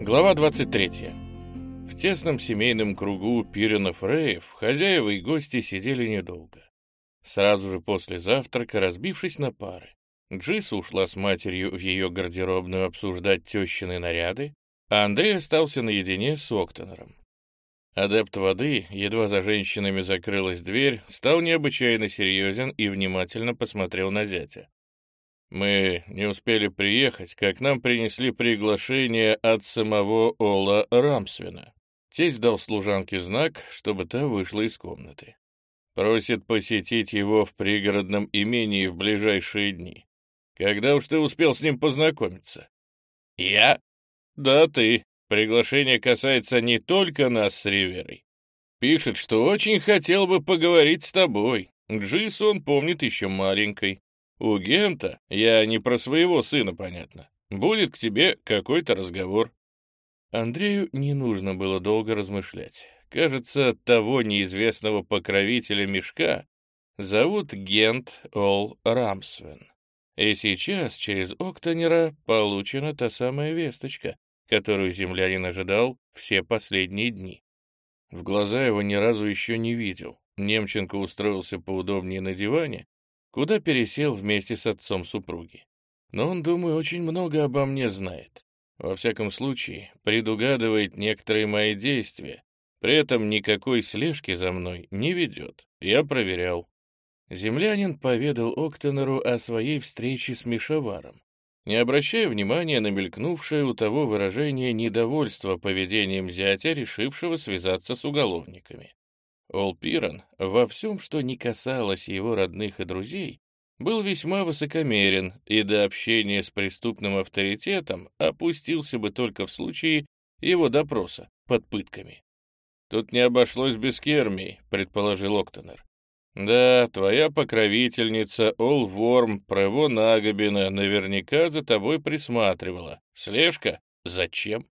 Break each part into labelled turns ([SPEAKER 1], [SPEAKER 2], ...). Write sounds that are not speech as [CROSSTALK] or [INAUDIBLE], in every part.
[SPEAKER 1] Глава 23. В тесном семейном кругу Пиренов Реев хозяева и гости сидели недолго. Сразу же после завтрака, разбившись на пары, Джиса ушла с матерью в ее гардеробную обсуждать тещины наряды, а Андрей остался наедине с Октонером. Адепт воды, едва за женщинами закрылась дверь, стал необычайно серьезен и внимательно посмотрел на зятя. Мы не успели приехать, как нам принесли приглашение от самого Ола Рамсвина. Тесть дал служанке знак, чтобы та вышла из комнаты. Просит посетить его в пригородном имении в ближайшие дни. Когда уж ты успел с ним познакомиться? Я? Да, ты. Приглашение касается не только нас с Риверой. Пишет, что очень хотел бы поговорить с тобой. Джис он помнит еще маленькой. У Гента, я не про своего сына, понятно, будет к тебе какой-то разговор. Андрею не нужно было долго размышлять. Кажется, того неизвестного покровителя мешка зовут Гент Ол Рамсвен. И сейчас через Октонера получена та самая весточка, которую землянин ожидал все последние дни. В глаза его ни разу еще не видел. Немченко устроился поудобнее на диване куда пересел вместе с отцом супруги. Но он, думаю, очень много обо мне знает. Во всяком случае, предугадывает некоторые мои действия, при этом никакой слежки за мной не ведет. Я проверял. Землянин поведал Октонеру о своей встрече с Мишеваром, не обращая внимания на мелькнувшее у того выражение недовольства поведением зятя, решившего связаться с уголовниками. Олпиран во всем, что не касалось его родных и друзей, был весьма высокомерен и до общения с преступным авторитетом опустился бы только в случае его допроса под пытками. «Тут не обошлось без Кермии», — предположил Октонер. «Да, твоя покровительница Олворм Прево Нагобина наверняка за тобой присматривала. Слежка? Зачем?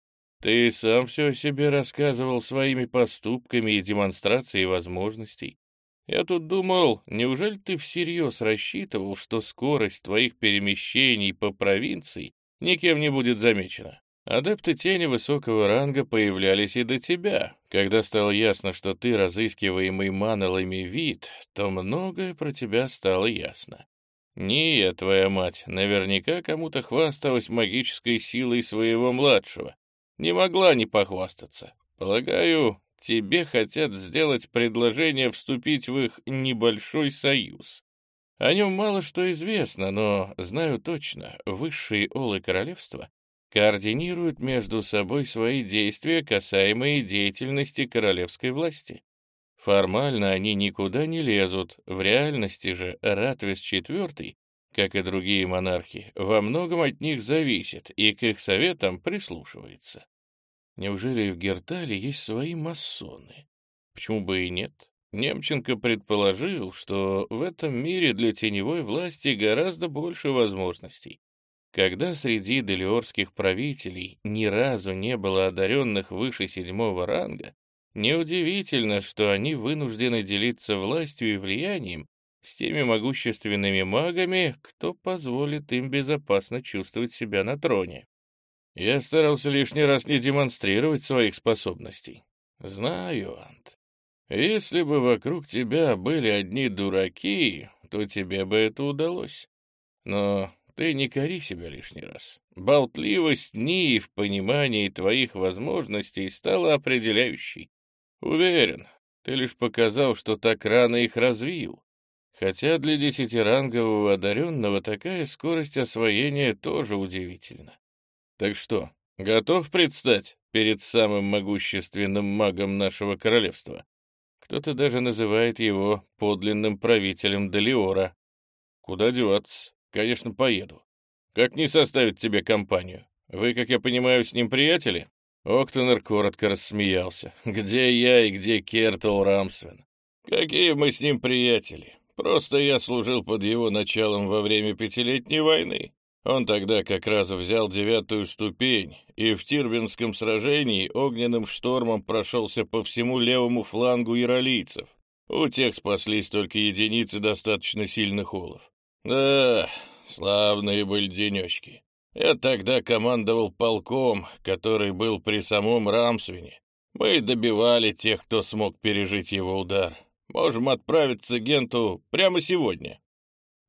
[SPEAKER 1] Ты сам все о себе рассказывал своими поступками и демонстрацией возможностей. Я тут думал, неужели ты всерьез рассчитывал, что скорость твоих перемещений по провинции никем не будет замечена? Адепты тени высокого ранга появлялись и до тебя. Когда стало ясно, что ты разыскиваемый манолами вид, то многое про тебя стало ясно. Не я, твоя мать, наверняка кому-то хвасталась магической силой своего младшего, не могла не похвастаться. Полагаю, тебе хотят сделать предложение вступить в их небольшой союз. О нем мало что известно, но знаю точно, высшие олы королевства координируют между собой свои действия, касаемые деятельности королевской власти. Формально они никуда не лезут, в реальности же Ратвис IV как и другие монархи, во многом от них зависит и к их советам прислушивается. Неужели в Гертале есть свои масоны? Почему бы и нет? Немченко предположил, что в этом мире для теневой власти гораздо больше возможностей. Когда среди делиорских правителей ни разу не было одаренных выше седьмого ранга, неудивительно, что они вынуждены делиться властью и влиянием с теми могущественными магами, кто позволит им безопасно чувствовать себя на троне. Я старался лишний раз не демонстрировать своих способностей. Знаю, Ант. Если бы вокруг тебя были одни дураки, то тебе бы это удалось. Но ты не кори себя лишний раз. Болтливость НИИ в понимании твоих возможностей стала определяющей. Уверен, ты лишь показал, что так рано их развил. Хотя для десятирангового одаренного такая скорость освоения тоже удивительна. Так что, готов предстать перед самым могущественным магом нашего королевства? Кто-то даже называет его подлинным правителем Далиора. Куда деваться? Конечно, поеду. Как не составить тебе компанию? Вы, как я понимаю, с ним приятели? Октонер коротко рассмеялся. [LAUGHS] Где я и где Кертл Рамсвен? Какие мы с ним приятели? Просто я служил под его началом во время Пятилетней войны. Он тогда как раз взял девятую ступень, и в Тирбинском сражении огненным штормом прошелся по всему левому флангу иролийцев. У тех спаслись только единицы достаточно сильных олов. Да, славные были денечки. Я тогда командовал полком, который был при самом Рамсвине. Мы добивали тех, кто смог пережить его удар. Можем отправиться к Генту прямо сегодня».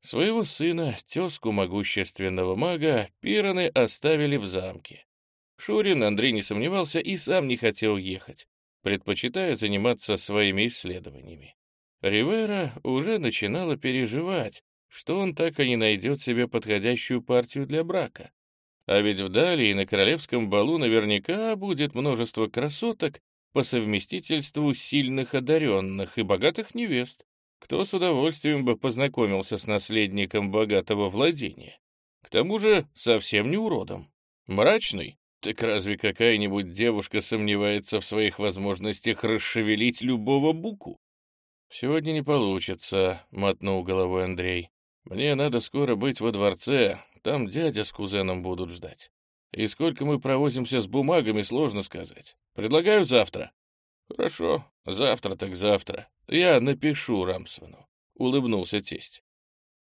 [SPEAKER 1] Своего сына, тезку могущественного мага, пираны оставили в замке. Шурин Андрей не сомневался и сам не хотел ехать, предпочитая заниматься своими исследованиями. Ривера уже начинала переживать, что он так и не найдет себе подходящую партию для брака. А ведь вдали и на королевском балу наверняка будет множество красоток по совместительству сильных одаренных и богатых невест кто с удовольствием бы познакомился с наследником богатого владения. К тому же совсем не уродом. Мрачный? Так разве какая-нибудь девушка сомневается в своих возможностях расшевелить любого буку? «Сегодня не получится», — мотнул головой Андрей. «Мне надо скоро быть во дворце, там дядя с кузеном будут ждать. И сколько мы провозимся с бумагами, сложно сказать. Предлагаю завтра». «Хорошо, завтра так завтра. Я напишу Рамсвену», — улыбнулся тесть.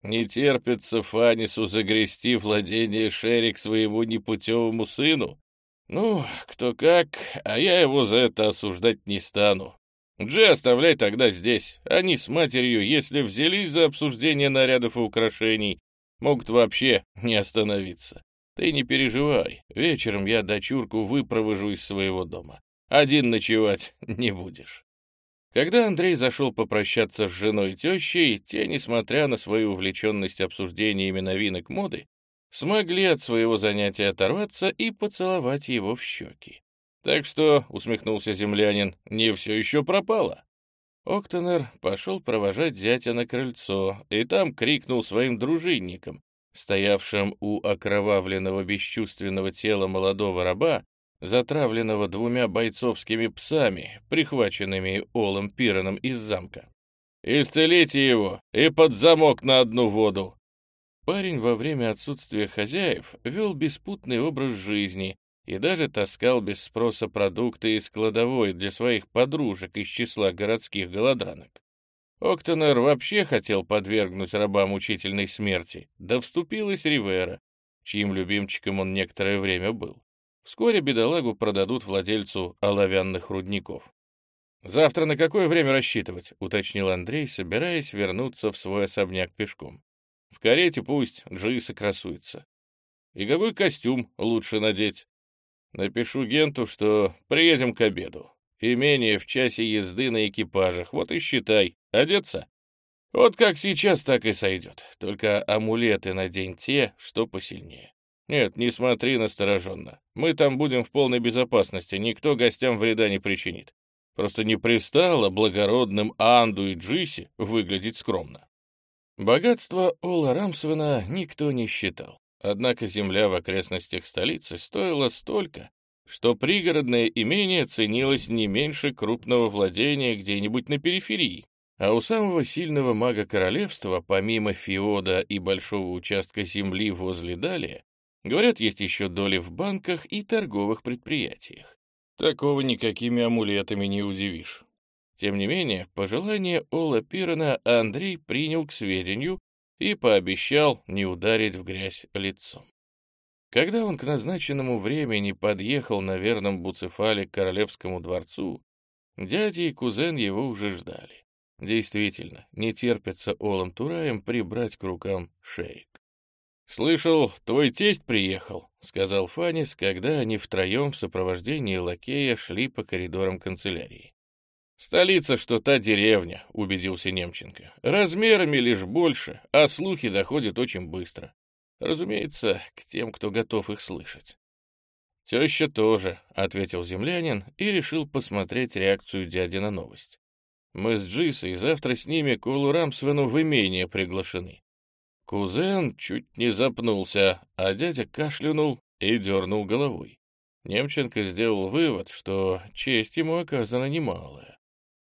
[SPEAKER 1] «Не терпится Фанису загрести владение Шерри к своему непутевому сыну? Ну, кто как, а я его за это осуждать не стану. Джи оставляй тогда здесь. Они с матерью, если взялись за обсуждение нарядов и украшений, могут вообще не остановиться. Ты не переживай, вечером я дочурку выпровожу из своего дома. Один ночевать [LAUGHS] не будешь. Когда Андрей зашел попрощаться с женой и тещей, те, несмотря на свою увлеченность обсуждениями новинок моды, смогли от своего занятия оторваться и поцеловать его в щеки. Так что, — усмехнулся землянин, — не все еще пропало. Октонер пошел провожать зятя на крыльцо, и там крикнул своим дружинникам, стоявшим у окровавленного бесчувственного тела молодого раба, затравленного двумя бойцовскими псами, прихваченными Олом Пироном из замка. «Исцелите его и под замок на одну воду!» Парень во время отсутствия хозяев вел беспутный образ жизни и даже таскал без спроса продукты из кладовой для своих подружек из числа городских голодранок. Октонер вообще хотел подвергнуть раба мучительной смерти, да вступилась Ривера, чьим любимчиком он некоторое время был. Вскоре бедолагу продадут владельцу оловянных рудников. «Завтра на какое время рассчитывать?» — уточнил Андрей, собираясь вернуться в свой особняк пешком. «В карете пусть Джиса красуется. И костюм лучше надеть? Напишу Генту, что приедем к обеду. Имение в часе езды на экипажах, вот и считай. Одеться? Вот как сейчас, так и сойдет. Только амулеты надень те, что посильнее. «Нет, не смотри настороженно. Мы там будем в полной безопасности, никто гостям вреда не причинит. Просто не пристало благородным Анду и Джиси выглядеть скромно». Богатство Ола Рамсвена никто не считал. Однако земля в окрестностях столицы стоила столько, что пригородное имение ценилось не меньше крупного владения где-нибудь на периферии. А у самого сильного мага королевства, помимо Феода и большого участка земли возле Далия, Говорят, есть еще доли в банках и торговых предприятиях. Такого никакими амулетами не удивишь. Тем не менее, пожелание Ола Пирона Андрей принял к сведению и пообещал не ударить в грязь лицом. Когда он к назначенному времени подъехал на верном Буцефале к королевскому дворцу, дядя и кузен его уже ждали. Действительно, не терпится Олам Тураем прибрать к рукам шерик. «Слышал, твой тесть приехал», — сказал Фанис, когда они втроем в сопровождении лакея шли по коридорам канцелярии. «Столица, что та деревня», — убедился Немченко. «Размерами лишь больше, а слухи доходят очень быстро. Разумеется, к тем, кто готов их слышать». «Теща тоже», — ответил землянин и решил посмотреть реакцию дяди на новость. «Мы с Джисой завтра с ними к Улу Рамсвену в имение приглашены. Кузен чуть не запнулся, а дядя кашлянул и дернул головой. Немченко сделал вывод, что честь ему оказана немалая.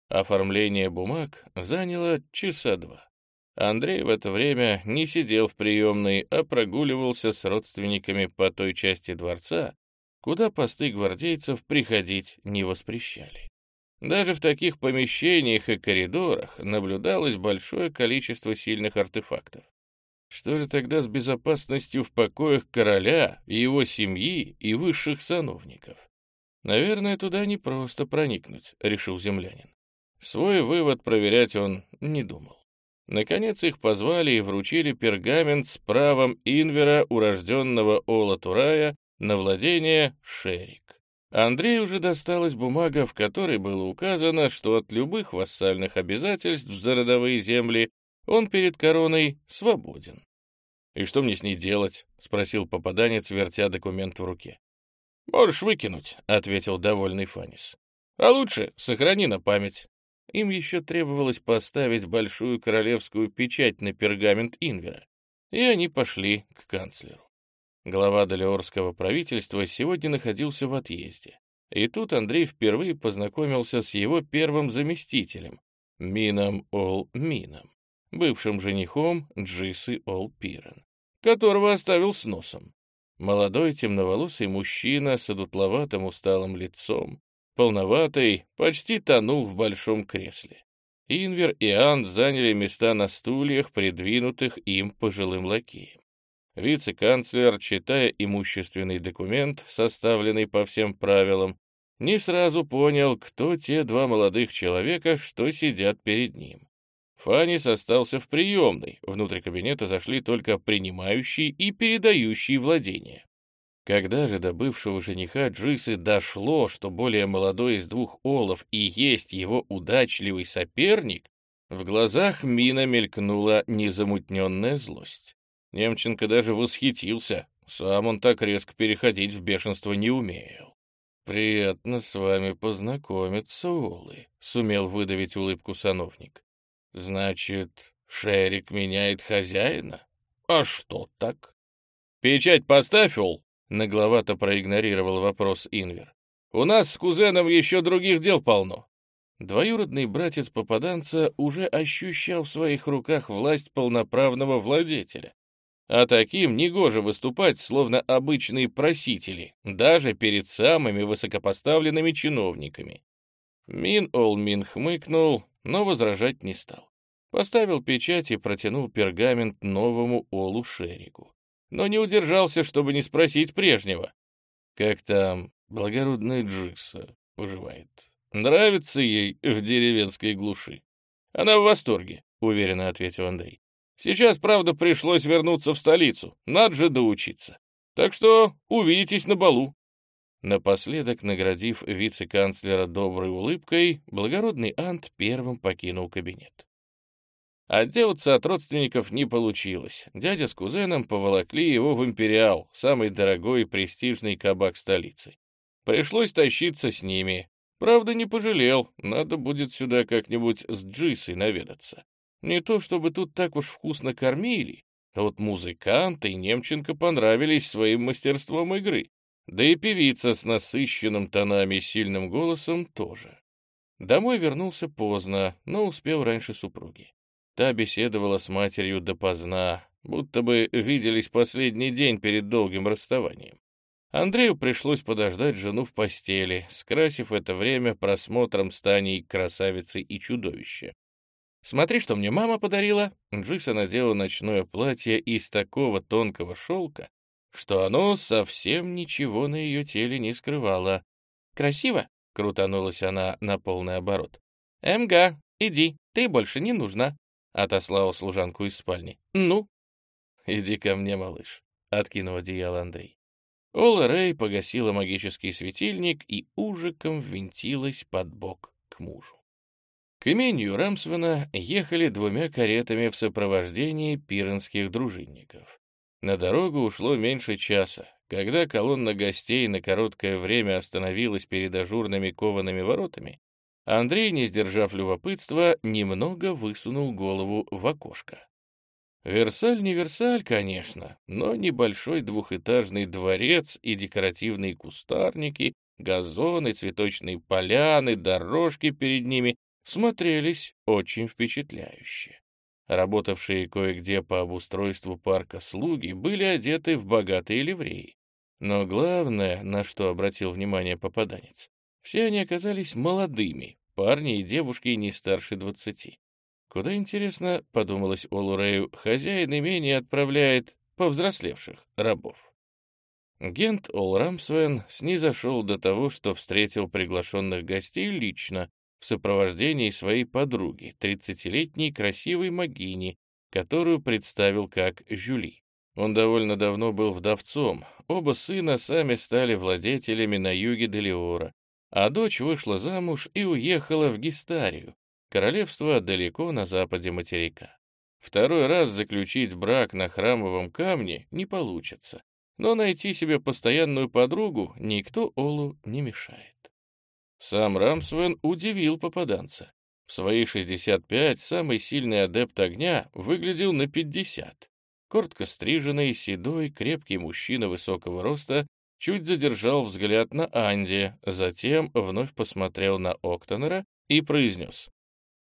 [SPEAKER 1] Оформление бумаг заняло часа два. Андрей в это время не сидел в приемной, а прогуливался с родственниками по той части дворца, куда посты гвардейцев приходить не воспрещали. Даже в таких помещениях и коридорах наблюдалось большое количество сильных артефактов. Что же тогда с безопасностью в покоях короля и его семьи и высших сановников? Наверное, туда не просто проникнуть, решил землянин. Свой вывод проверять он не думал. Наконец их позвали и вручили пергамент с правом Инвера, урожденного Ола Турая, на владение Шерик. Андрею уже досталась бумага, в которой было указано, что от любых вассальных обязательств за родовые земли он перед короной свободен. «И что мне с ней делать?» — спросил попаданец, вертя документ в руке. «Можешь выкинуть», — ответил довольный Фанис. «А лучше сохрани на память». Им еще требовалось поставить большую королевскую печать на пергамент Инвера, и они пошли к канцлеру. Глава Далиорского правительства сегодня находился в отъезде. И тут Андрей впервые познакомился с его первым заместителем, Мином Ол Мином, бывшим женихом Джисы Ол Пирен, которого оставил с носом. Молодой темноволосый мужчина с одутловатым усталым лицом, полноватый, почти тонул в большом кресле. Инвер и Анд заняли места на стульях, придвинутых им пожилым лакеем. Вице-канцлер, читая имущественный документ, составленный по всем правилам, не сразу понял, кто те два молодых человека, что сидят перед ним. Фанис остался в приемной, внутрь кабинета зашли только принимающий и передающий владение. Когда же до бывшего жениха Джисы дошло, что более молодой из двух олов и есть его удачливый соперник, в глазах Мина мелькнула незамутненная злость. Немченко даже восхитился. Сам он так резко переходить в бешенство не умел. «Приятно с вами познакомиться, Улы», — сумел выдавить улыбку сановник. «Значит, Шерик меняет хозяина? А что так?» «Печать поставь, Ул», — нагловато проигнорировал вопрос Инвер. «У нас с кузеном еще других дел полно». Двоюродный братец попаданца уже ощущал в своих руках власть полноправного владетеля. А таким негоже выступать, словно обычные просители, даже перед самыми высокопоставленными чиновниками. Мин Олмин хмыкнул, но возражать не стал. Поставил печать и протянул пергамент новому Олу Шеригу. Но не удержался, чтобы не спросить прежнего. Как там благородная Джиса поживает? Нравится ей в деревенской глуши? Она в восторге, уверенно ответил Андрей. Сейчас, правда, пришлось вернуться в столицу. Надо же доучиться. Так что увидитесь на балу». Напоследок, наградив вице-канцлера доброй улыбкой, благородный Ант первым покинул кабинет. Отделаться от родственников не получилось. Дядя с кузеном поволокли его в «Империал», самый дорогой и престижный кабак столицы. Пришлось тащиться с ними. Правда, не пожалел, надо будет сюда как-нибудь с Джисой наведаться. Не то чтобы тут так уж вкусно кормили, а вот музыканты Немченко понравились своим мастерством игры, да и певица с насыщенным тонами и сильным голосом тоже. Домой вернулся поздно, но успел раньше супруги. Та беседовала с матерью допоздна, будто бы виделись последний день перед долгим расставанием. Андрею пришлось подождать жену в постели, скрасив это время просмотром станей красавицы и чудовища. Смотри, что мне мама подарила. Джиса надела ночное платье из такого тонкого шелка, что оно совсем ничего на ее теле не скрывало. «Красиво?» — крутанулась она на полный оборот. «Эмга, иди, ты больше не нужна», — отослала служанку из спальни. «Ну?» «Иди ко мне, малыш», — откинул одеяло Андрей. Ола Рэй погасила магический светильник и ужиком ввинтилась под бок к мужу. К имению Рамсвена ехали двумя каретами в сопровождении пиренских дружинников. На дорогу ушло меньше часа. Когда колонна гостей на короткое время остановилась перед ажурными коваными воротами, Андрей, не сдержав любопытства, немного высунул голову в окошко. Версаль не Версаль, конечно, но небольшой двухэтажный дворец и декоративные кустарники, газоны, цветочные поляны, дорожки перед ними смотрелись очень впечатляюще. Работавшие кое-где по обустройству парка слуги были одеты в богатые ливреи. Но главное, на что обратил внимание попаданец, все они оказались молодыми, парни и девушки не старше двадцати. Куда, интересно, подумалось Олурею, хозяин имения отправляет повзрослевших рабов. Гент Олрамсвен снизошел до того, что встретил приглашенных гостей лично в сопровождении своей подруги, тридцатилетней красивой Магини, которую представил как Жюли. Он довольно давно был вдовцом, оба сына сами стали владетелями на юге Делиора, а дочь вышла замуж и уехала в Гистарию, королевство далеко на западе материка. Второй раз заключить брак на храмовом камне не получится, но найти себе постоянную подругу никто Олу не мешает. Сам Рамсвен удивил попаданца. В свои 65 самый сильный адепт огня выглядел на 50. Коротко стриженный, седой, крепкий мужчина высокого роста чуть задержал взгляд на Анди, затем вновь посмотрел на Октонера и произнес.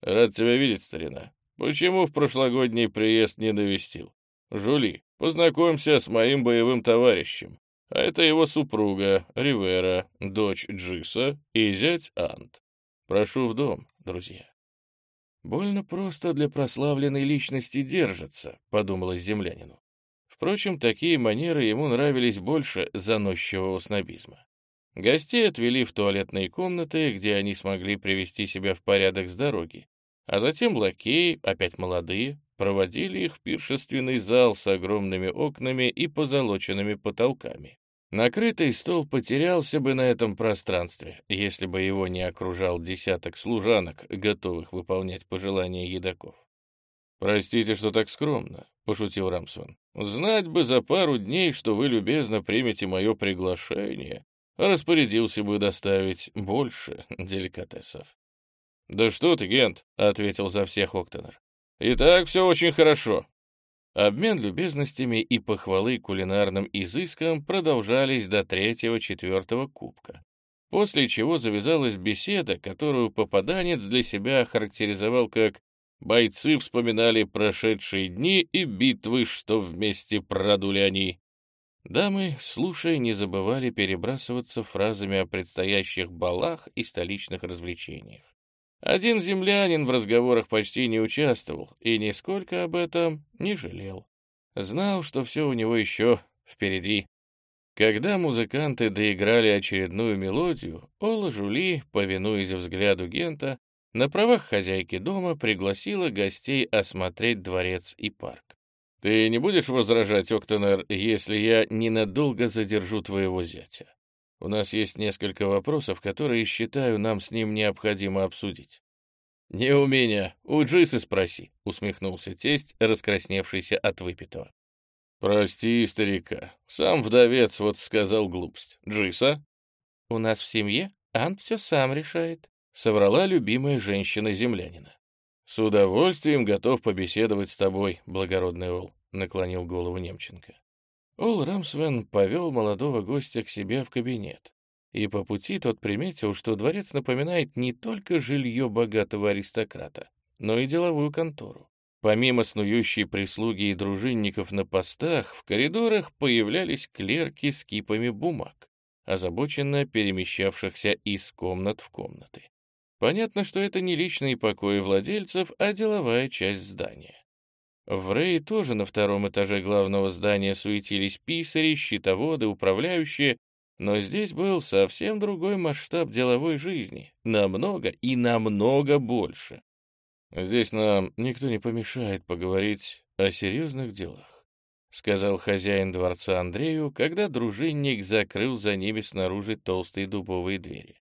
[SPEAKER 1] «Рад тебя видеть, старина. Почему в прошлогодний приезд не навестил? Жули, познакомься с моим боевым товарищем. А это его супруга, Ривера, дочь Джиса и зять Ант. Прошу в дом, друзья». «Больно просто для прославленной личности держится», — подумалось землянину. Впрочем, такие манеры ему нравились больше заносчивого снобизма. Гостей отвели в туалетные комнаты, где они смогли привести себя в порядок с дороги, а затем лакеи, опять молодые, проводили их в пиршественный зал с огромными окнами и позолоченными потолками. Накрытый стол потерялся бы на этом пространстве, если бы его не окружал десяток служанок, готовых выполнять пожелания едоков. «Простите, что так скромно», — пошутил Рамсон. «Знать бы за пару дней, что вы любезно примете мое приглашение, распорядился бы доставить больше деликатесов». «Да что ты, Гент», — ответил за всех Октонер. «И так все очень хорошо». Обмен любезностями и похвалы кулинарным изыскам продолжались до третьего-четвертого кубка, после чего завязалась беседа, которую попаданец для себя характеризовал как Бойцы вспоминали прошедшие дни и битвы, что вместе продули они. Дамы, слушая, не забывали перебрасываться фразами о предстоящих балах и столичных развлечениях. Один землянин в разговорах почти не участвовал и нисколько об этом не жалел. Знал, что все у него еще впереди. Когда музыканты доиграли очередную мелодию, Ола Жули, повинуясь взгляду Гента, на правах хозяйки дома пригласила гостей осмотреть дворец и парк. «Ты не будешь возражать, Октонер, если я ненадолго задержу твоего зятя? У нас есть несколько вопросов, которые, считаю, нам с ним необходимо обсудить». «Не у меня, у Джисы спроси», — усмехнулся тесть, раскрасневшийся от выпитого. «Прости, старика, сам вдовец вот сказал глупость. Джиса?» «У нас в семье Ант все сам решает», — соврала любимая женщина землянина. «С удовольствием готов побеседовать с тобой, благородный Ол», — наклонил голову Немченко. Ол Рамсвен повел молодого гостя к себе в кабинет, и по пути тот приметил, что дворец напоминает не только жилье богатого аристократа, но и деловую контору. Помимо снующей прислуги и дружинников на постах, в коридорах появлялись клерки с кипами бумаг, озабоченно перемещавшихся из комнат в комнаты. Понятно, что это не личные покои владельцев, а деловая часть здания. В Рэй тоже на втором этаже главного здания суетились писари, счетоводы, управляющие, но здесь был совсем другой масштаб деловой жизни, намного и намного больше. «Здесь нам никто не помешает поговорить о серьезных делах», — сказал хозяин дворца Андрею, когда дружинник закрыл за ними снаружи толстые дубовые двери.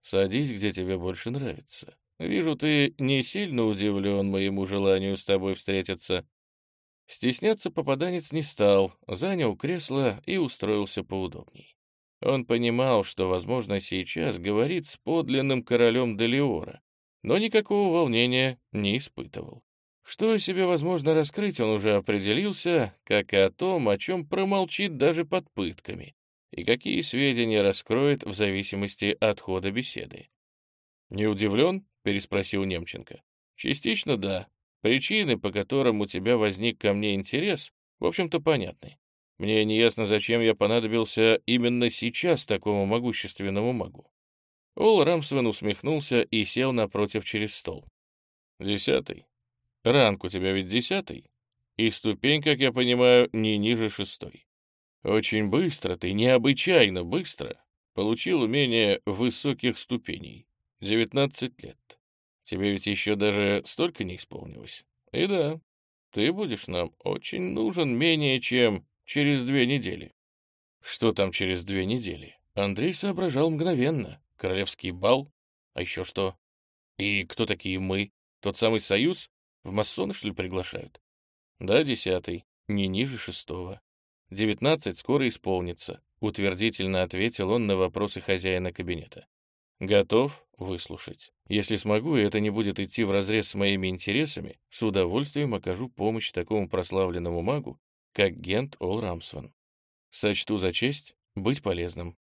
[SPEAKER 1] Садись, где тебе больше нравится. Вижу, ты не сильно удивлен моему желанию с тобой встретиться». Стесняться попаданец не стал, занял кресло и устроился поудобней. Он понимал, что, возможно, сейчас говорит с подлинным королем Делиора, но никакого волнения не испытывал. Что о себе возможно раскрыть, он уже определился, как и о том, о чем промолчит даже под пытками и какие сведения раскроет в зависимости от хода беседы. «Не удивлен?» — переспросил Немченко. «Частично да. Причины, по которым у тебя возник ко мне интерес, в общем-то, понятны. Мне неясно, зачем я понадобился именно сейчас такому могущественному магу». Ол Рамсвен усмехнулся и сел напротив через стол. «Десятый. Ранг у тебя ведь десятый, и ступень, как я понимаю, не ниже шестой. Очень быстро ты, необычайно быстро, получил умение высоких ступеней. Девятнадцать лет. Тебе ведь еще даже столько не исполнилось. И да, ты будешь нам очень нужен менее чем через две недели. Что там через две недели? Андрей соображал мгновенно. Королевский бал? А еще что? И кто такие мы? Тот самый союз? В масоны, что ли, приглашают? Да, десятый. Не ниже шестого. Девятнадцать скоро исполнится, утвердительно ответил он на вопросы хозяина кабинета. Готов выслушать. Если смогу, и это не будет идти вразрез с моими интересами, с удовольствием окажу помощь такому прославленному магу, как Гент Ол Рамсван. Сочту за честь быть полезным.